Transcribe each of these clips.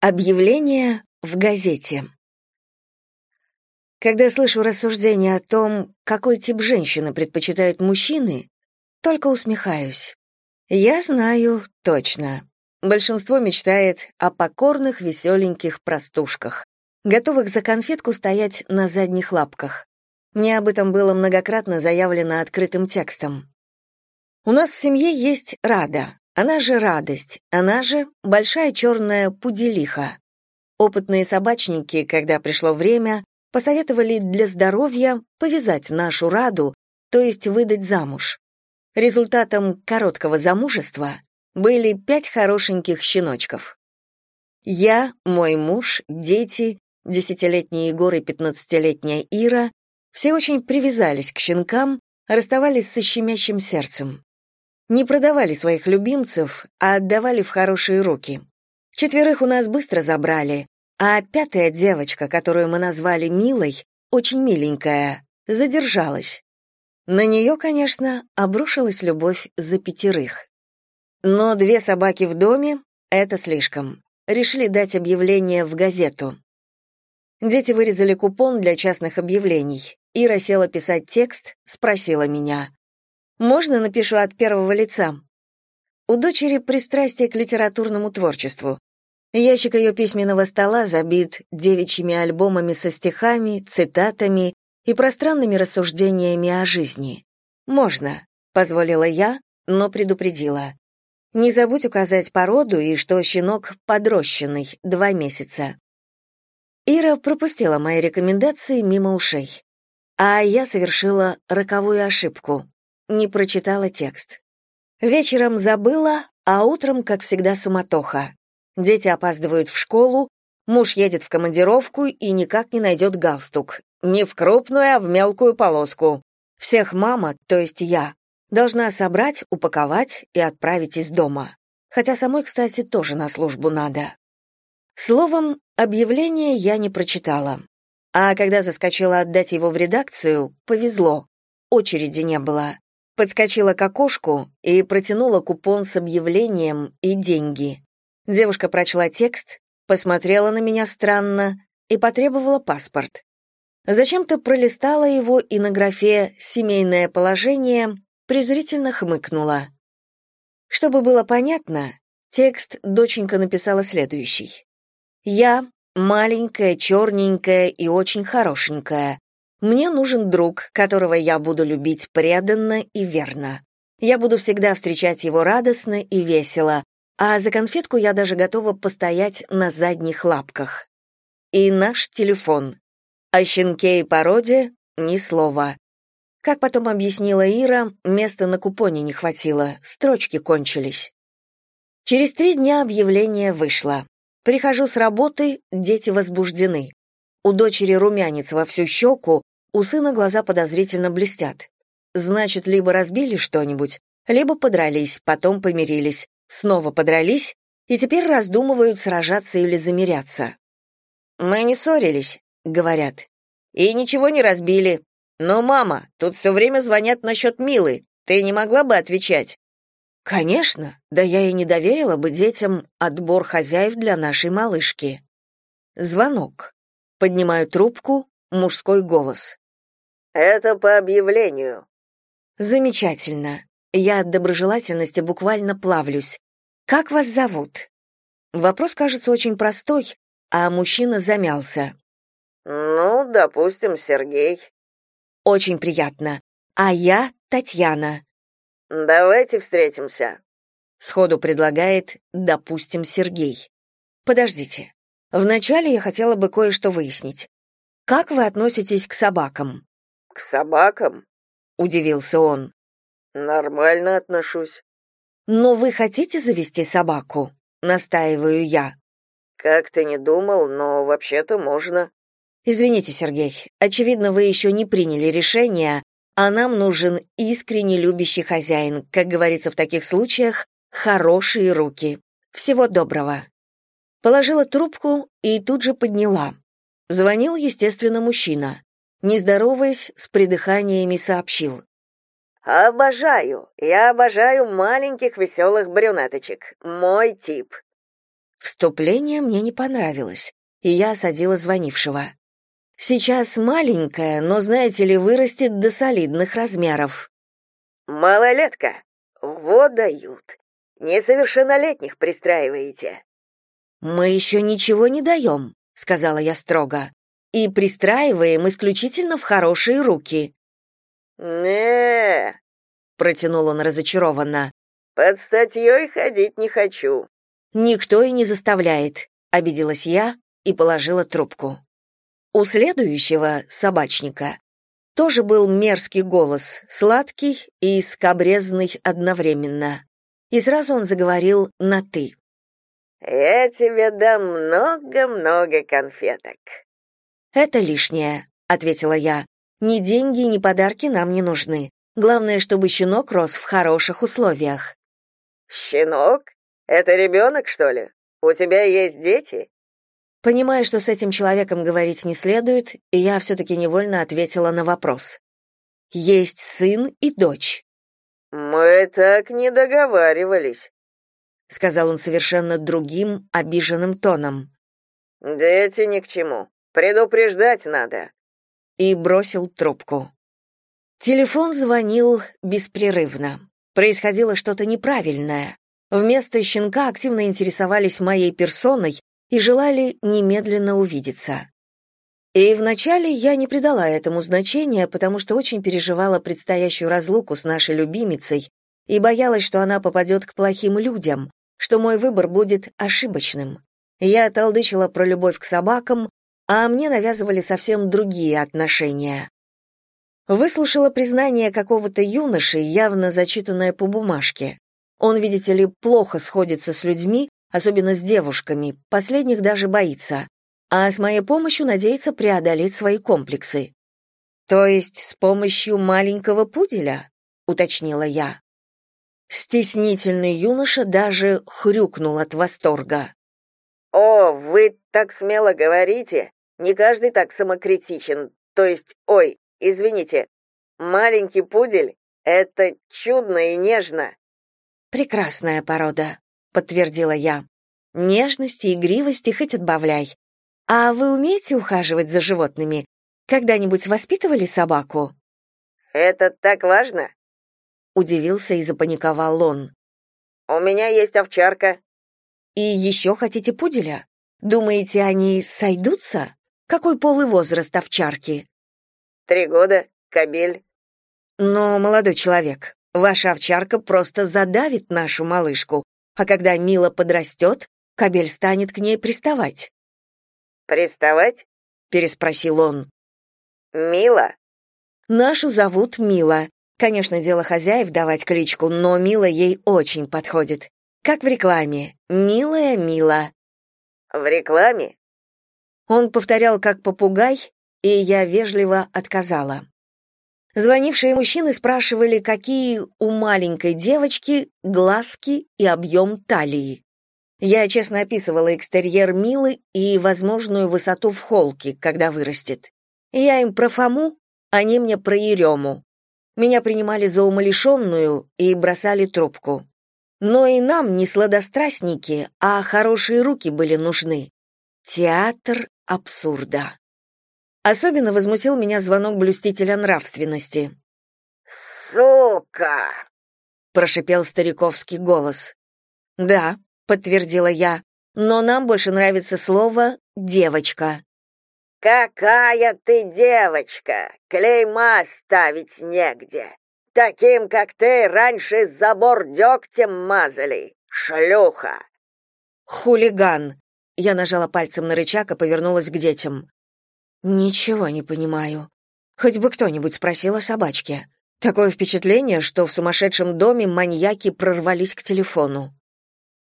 Объявление в газете. Когда слышу рассуждения о том, какой тип женщины предпочитают мужчины, только усмехаюсь. Я знаю точно. Большинство мечтает о покорных, веселеньких простушках, готовых за конфетку стоять на задних лапках. Мне об этом было многократно заявлено открытым текстом. У нас в семье есть Рада, она же радость, она же большая черная пуделиха. Опытные собачники, когда пришло время, посоветовали для здоровья повязать нашу Раду, то есть выдать замуж. Результатом короткого замужества были пять хорошеньких щеночков. Я, мой муж, дети, десятилетний Егор и пятнадцатилетняя Ира, все очень привязались к щенкам, расставались со щемящим сердцем не продавали своих любимцев, а отдавали в хорошие руки. Четверых у нас быстро забрали, а пятая девочка, которую мы назвали Милой, очень миленькая, задержалась. На нее, конечно, обрушилась любовь за пятерых. Но две собаки в доме — это слишком. Решили дать объявление в газету. Дети вырезали купон для частных объявлений. Ира села писать текст, спросила меня. Можно напишу от первого лица? У дочери пристрастие к литературному творчеству. Ящик ее письменного стола забит девичьими альбомами со стихами, цитатами и пространными рассуждениями о жизни. «Можно», — позволила я, но предупредила. «Не забудь указать породу и что щенок подрощенный, два месяца». Ира пропустила мои рекомендации мимо ушей. А я совершила роковую ошибку не прочитала текст. Вечером забыла, а утром, как всегда, суматоха. Дети опаздывают в школу, муж едет в командировку и никак не найдет галстук. Не в крупную, а в мелкую полоску. Всех мама, то есть я, должна собрать, упаковать и отправить из дома. Хотя самой, кстати, тоже на службу надо. Словом, объявление я не прочитала. А когда заскочила отдать его в редакцию, повезло. Очереди не было подскочила к окошку и протянула купон с объявлением и деньги. Девушка прочла текст, посмотрела на меня странно и потребовала паспорт. Зачем-то пролистала его и на графе «Семейное положение» презрительно хмыкнула. Чтобы было понятно, текст доченька написала следующий. «Я, маленькая, черненькая и очень хорошенькая, мне нужен друг, которого я буду любить преданно и верно. Я буду всегда встречать его радостно и весело, а за конфетку я даже готова постоять на задних лапках. И наш телефон. О щенке и породе ни слова. Как потом объяснила Ира, места на купоне не хватило, строчки кончились. Через три дня объявление вышло. Прихожу с работы, дети возбуждены. У дочери румянец во всю щеку, у сына глаза подозрительно блестят. Значит, либо разбили что-нибудь, либо подрались, потом помирились, снова подрались и теперь раздумывают, сражаться или замиряться. «Мы не ссорились», — говорят. «И ничего не разбили. Но, мама, тут все время звонят насчет Милы. Ты не могла бы отвечать?» «Конечно, да я и не доверила бы детям отбор хозяев для нашей малышки». Звонок. Поднимаю трубку, мужской голос. «Это по объявлению». «Замечательно. Я от доброжелательности буквально плавлюсь. Как вас зовут?» Вопрос кажется очень простой, а мужчина замялся. «Ну, допустим, Сергей». «Очень приятно. А я Татьяна». «Давайте встретимся», — сходу предлагает «допустим, Сергей». «Подождите. Вначале я хотела бы кое-что выяснить. Как вы относитесь к собакам? К собакам? удивился он. Нормально отношусь. Но вы хотите завести собаку? настаиваю я. Как ты не думал, но вообще-то можно. Извините, Сергей. Очевидно, вы еще не приняли решение, а нам нужен искренне любящий хозяин, как говорится в таких случаях, хорошие руки. Всего доброго. Положила трубку и тут же подняла. Звонил, естественно, мужчина. Не здороваясь, с придыханиями сообщил. «Обожаю, я обожаю маленьких веселых брюнеточек. Мой тип». Вступление мне не понравилось, и я осадила звонившего. Сейчас маленькая, но, знаете ли, вырастет до солидных размеров. Малолетка. Вот дают. Несовершеннолетних пристраиваете. Мы еще ничего не даем», — сказала я строго. И пристраиваем исключительно в хорошие руки. Не, протянул он разочарованно. Под статьей ходить не хочу. Никто и не заставляет, обиделась я и положила трубку. У следующего собачника тоже был мерзкий голос, сладкий и скобрезный одновременно. И сразу он заговорил на «ты». «Я тебе дам много-много конфеток». «Это лишнее», — ответила я. «Ни деньги, ни подарки нам не нужны. Главное, чтобы щенок рос в хороших условиях». «Щенок? Это ребенок, что ли? У тебя есть дети?» Понимая, что с этим человеком говорить не следует, я все-таки невольно ответила на вопрос. «Есть сын и дочь». «Мы так не договаривались», — сказал он совершенно другим, обиженным тоном. «Дети ни к чему. Предупреждать надо». И бросил трубку. Телефон звонил беспрерывно. Происходило что-то неправильное. Вместо щенка активно интересовались моей персоной и желали немедленно увидеться. И вначале я не придала этому значения, потому что очень переживала предстоящую разлуку с нашей любимицей и боялась, что она попадет к плохим людям, что мой выбор будет ошибочным. Я толдычила про любовь к собакам, а мне навязывали совсем другие отношения. Выслушала признание какого-то юноши, явно зачитанное по бумажке. Он, видите ли, плохо сходится с людьми, особенно с девушками, последних даже боится, а с моей помощью надеется преодолеть свои комплексы. То есть с помощью маленького пуделя, уточнила я. Стеснительный юноша даже хрюкнул от восторга. О, вы так смело говорите. Не каждый так самокритичен. То есть, ой, извините. Маленький пудель это чудно и нежно. Прекрасная порода, подтвердила я. Нежности, игривости хоть отбавляй. А вы умеете ухаживать за животными? Когда-нибудь воспитывали собаку? Это так важно? Удивился и запаниковал он. У меня есть овчарка. И еще хотите пуделя? Думаете, они сойдутся? Какой пол и возраст овчарки? Три года, кобель. Но, молодой человек, ваша овчарка просто задавит нашу малышку, а когда Мила подрастет, кобель станет к ней приставать. «Приставать?» — переспросил он. «Мила?» «Нашу зовут Мила. Конечно, дело хозяев давать кличку, но Мила ей очень подходит. Как в рекламе. Милая Мила». «В рекламе?» Он повторял как попугай, и я вежливо отказала. Звонившие мужчины спрашивали, какие у маленькой девочки глазки и объем талии. Я честно описывала экстерьер Милы и возможную высоту в холке, когда вырастет. Я им про Фому, они мне про Ерему. Меня принимали за умалишенную и бросали трубку. Но и нам не сладострастники, а хорошие руки были нужны. Театр абсурда. Особенно возмутил меня звонок блюстителя нравственности. «Сука!» — прошипел стариковский голос. «Да», — подтвердила я, «но нам больше нравится слово «девочка». «Какая ты девочка! Клейма ставить негде! Таким, как ты, раньше забор дегтем мазали! Шлюха!» «Хулиган!» Я нажала пальцем на рычаг и повернулась к детям. Ничего не понимаю. Хоть бы кто-нибудь спросил о собачке. Такое впечатление, что в сумасшедшем доме маньяки прорвались к телефону.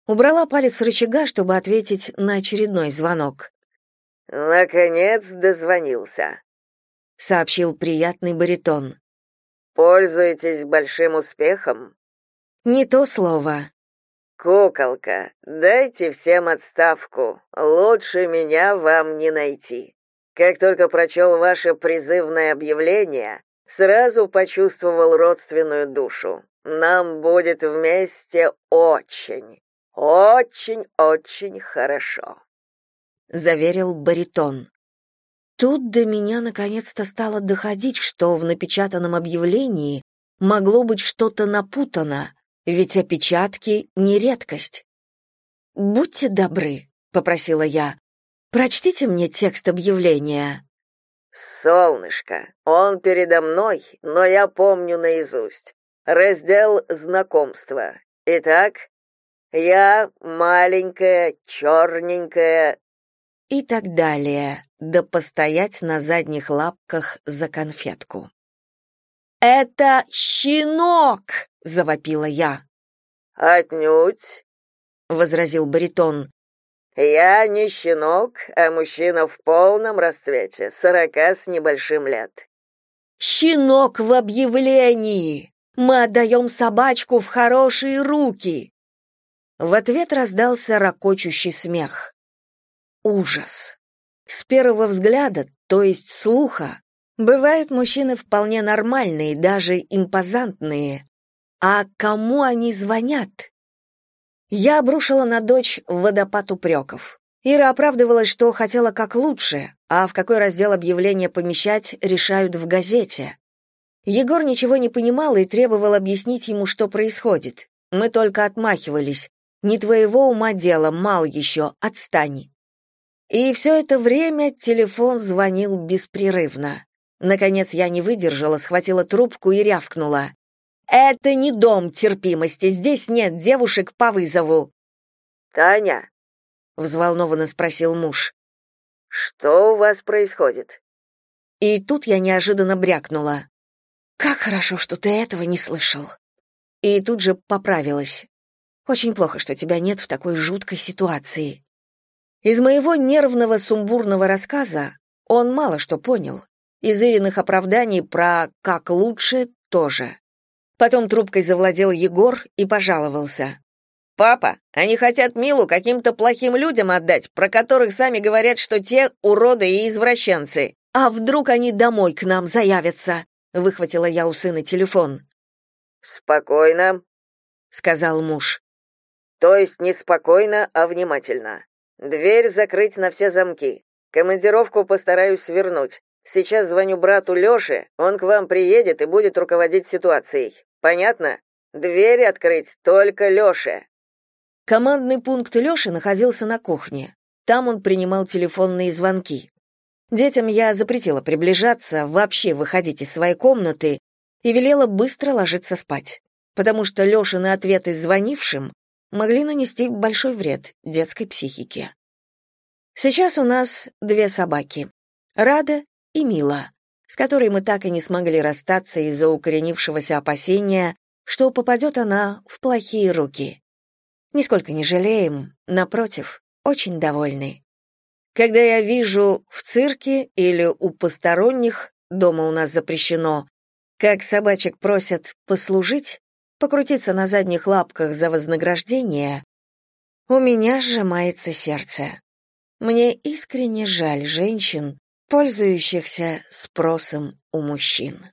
Убрала палец рычага, чтобы ответить на очередной звонок. Наконец дозвонился, сообщил приятный баритон. Пользуетесь большим успехом? Не то слово. Куколка, дайте всем отставку. Лучше меня вам не найти. Как только прочел ваше призывное объявление, сразу почувствовал родственную душу. Нам будет вместе очень, Очень-очень хорошо, заверил баритон. Тут до меня наконец-то стало доходить, что в напечатанном объявлении могло быть что-то напутано, ведь опечатки не редкость. Будьте добры, попросила я. Прочтите мне текст объявления. Солнышко, он передо мной, но я помню наизусть. Раздел знакомства. Итак, я маленькая, черненькая и так далее, да постоять на задних лапках за конфетку. «Это щенок!» — завопила я. «Отнюдь!» — возразил баритон. «Я не щенок, а мужчина в полном расцвете, сорока с небольшим лет». «Щенок в объявлении! Мы отдаем собачку в хорошие руки!» В ответ раздался ракочущий смех. Ужас. С первого взгляда, то есть слуха, бывают мужчины вполне нормальные, даже импозантные. А кому они звонят? Я обрушила на дочь водопад упреков. Ира оправдывалась, что хотела как лучше, а в какой раздел объявления помещать, решают в газете. Егор ничего не понимал и требовал объяснить ему, что происходит. Мы только отмахивались. Не твоего ума дело, мал еще, отстань. И все это время телефон звонил беспрерывно. Наконец я не выдержала, схватила трубку и рявкнула. «Это не дом терпимости, здесь нет девушек по вызову». «Таня?» — взволнованно спросил муж. «Что у вас происходит?» И тут я неожиданно брякнула. «Как хорошо, что ты этого не слышал». И тут же поправилась. Очень плохо, что тебя нет в такой жуткой ситуации. Из моего нервного сумбурного рассказа он мало что понял. Из Ириных оправданий про «как лучше» тоже. Потом трубкой завладел Егор и пожаловался. «Папа, они хотят Милу каким-то плохим людям отдать, про которых сами говорят, что те уроды и извращенцы. А вдруг они домой к нам заявятся?» Выхватила я у сына телефон. «Спокойно», — сказал муж. То есть не спокойно, а внимательно. Дверь закрыть на все замки. Командировку постараюсь свернуть. Сейчас звоню брату Лёше, он к вам приедет и будет руководить ситуацией. Понятно? Дверь открыть только Лёше. Командный пункт Лёши находился на кухне. Там он принимал телефонные звонки. Детям я запретила приближаться, вообще выходить из своей комнаты и велела быстро ложиться спать, потому что Лёшины ответы звонившим могли нанести большой вред детской психике. Сейчас у нас две собаки — Рада и Мила, с которой мы так и не смогли расстаться из-за укоренившегося опасения, что попадет она в плохие руки. Нисколько не жалеем, напротив, очень довольны. Когда я вижу в цирке или у посторонних, дома у нас запрещено, как собачек просят послужить, покрутиться на задних лапках за вознаграждение, у меня сжимается сердце. Мне искренне жаль женщин, пользующихся спросом у мужчин.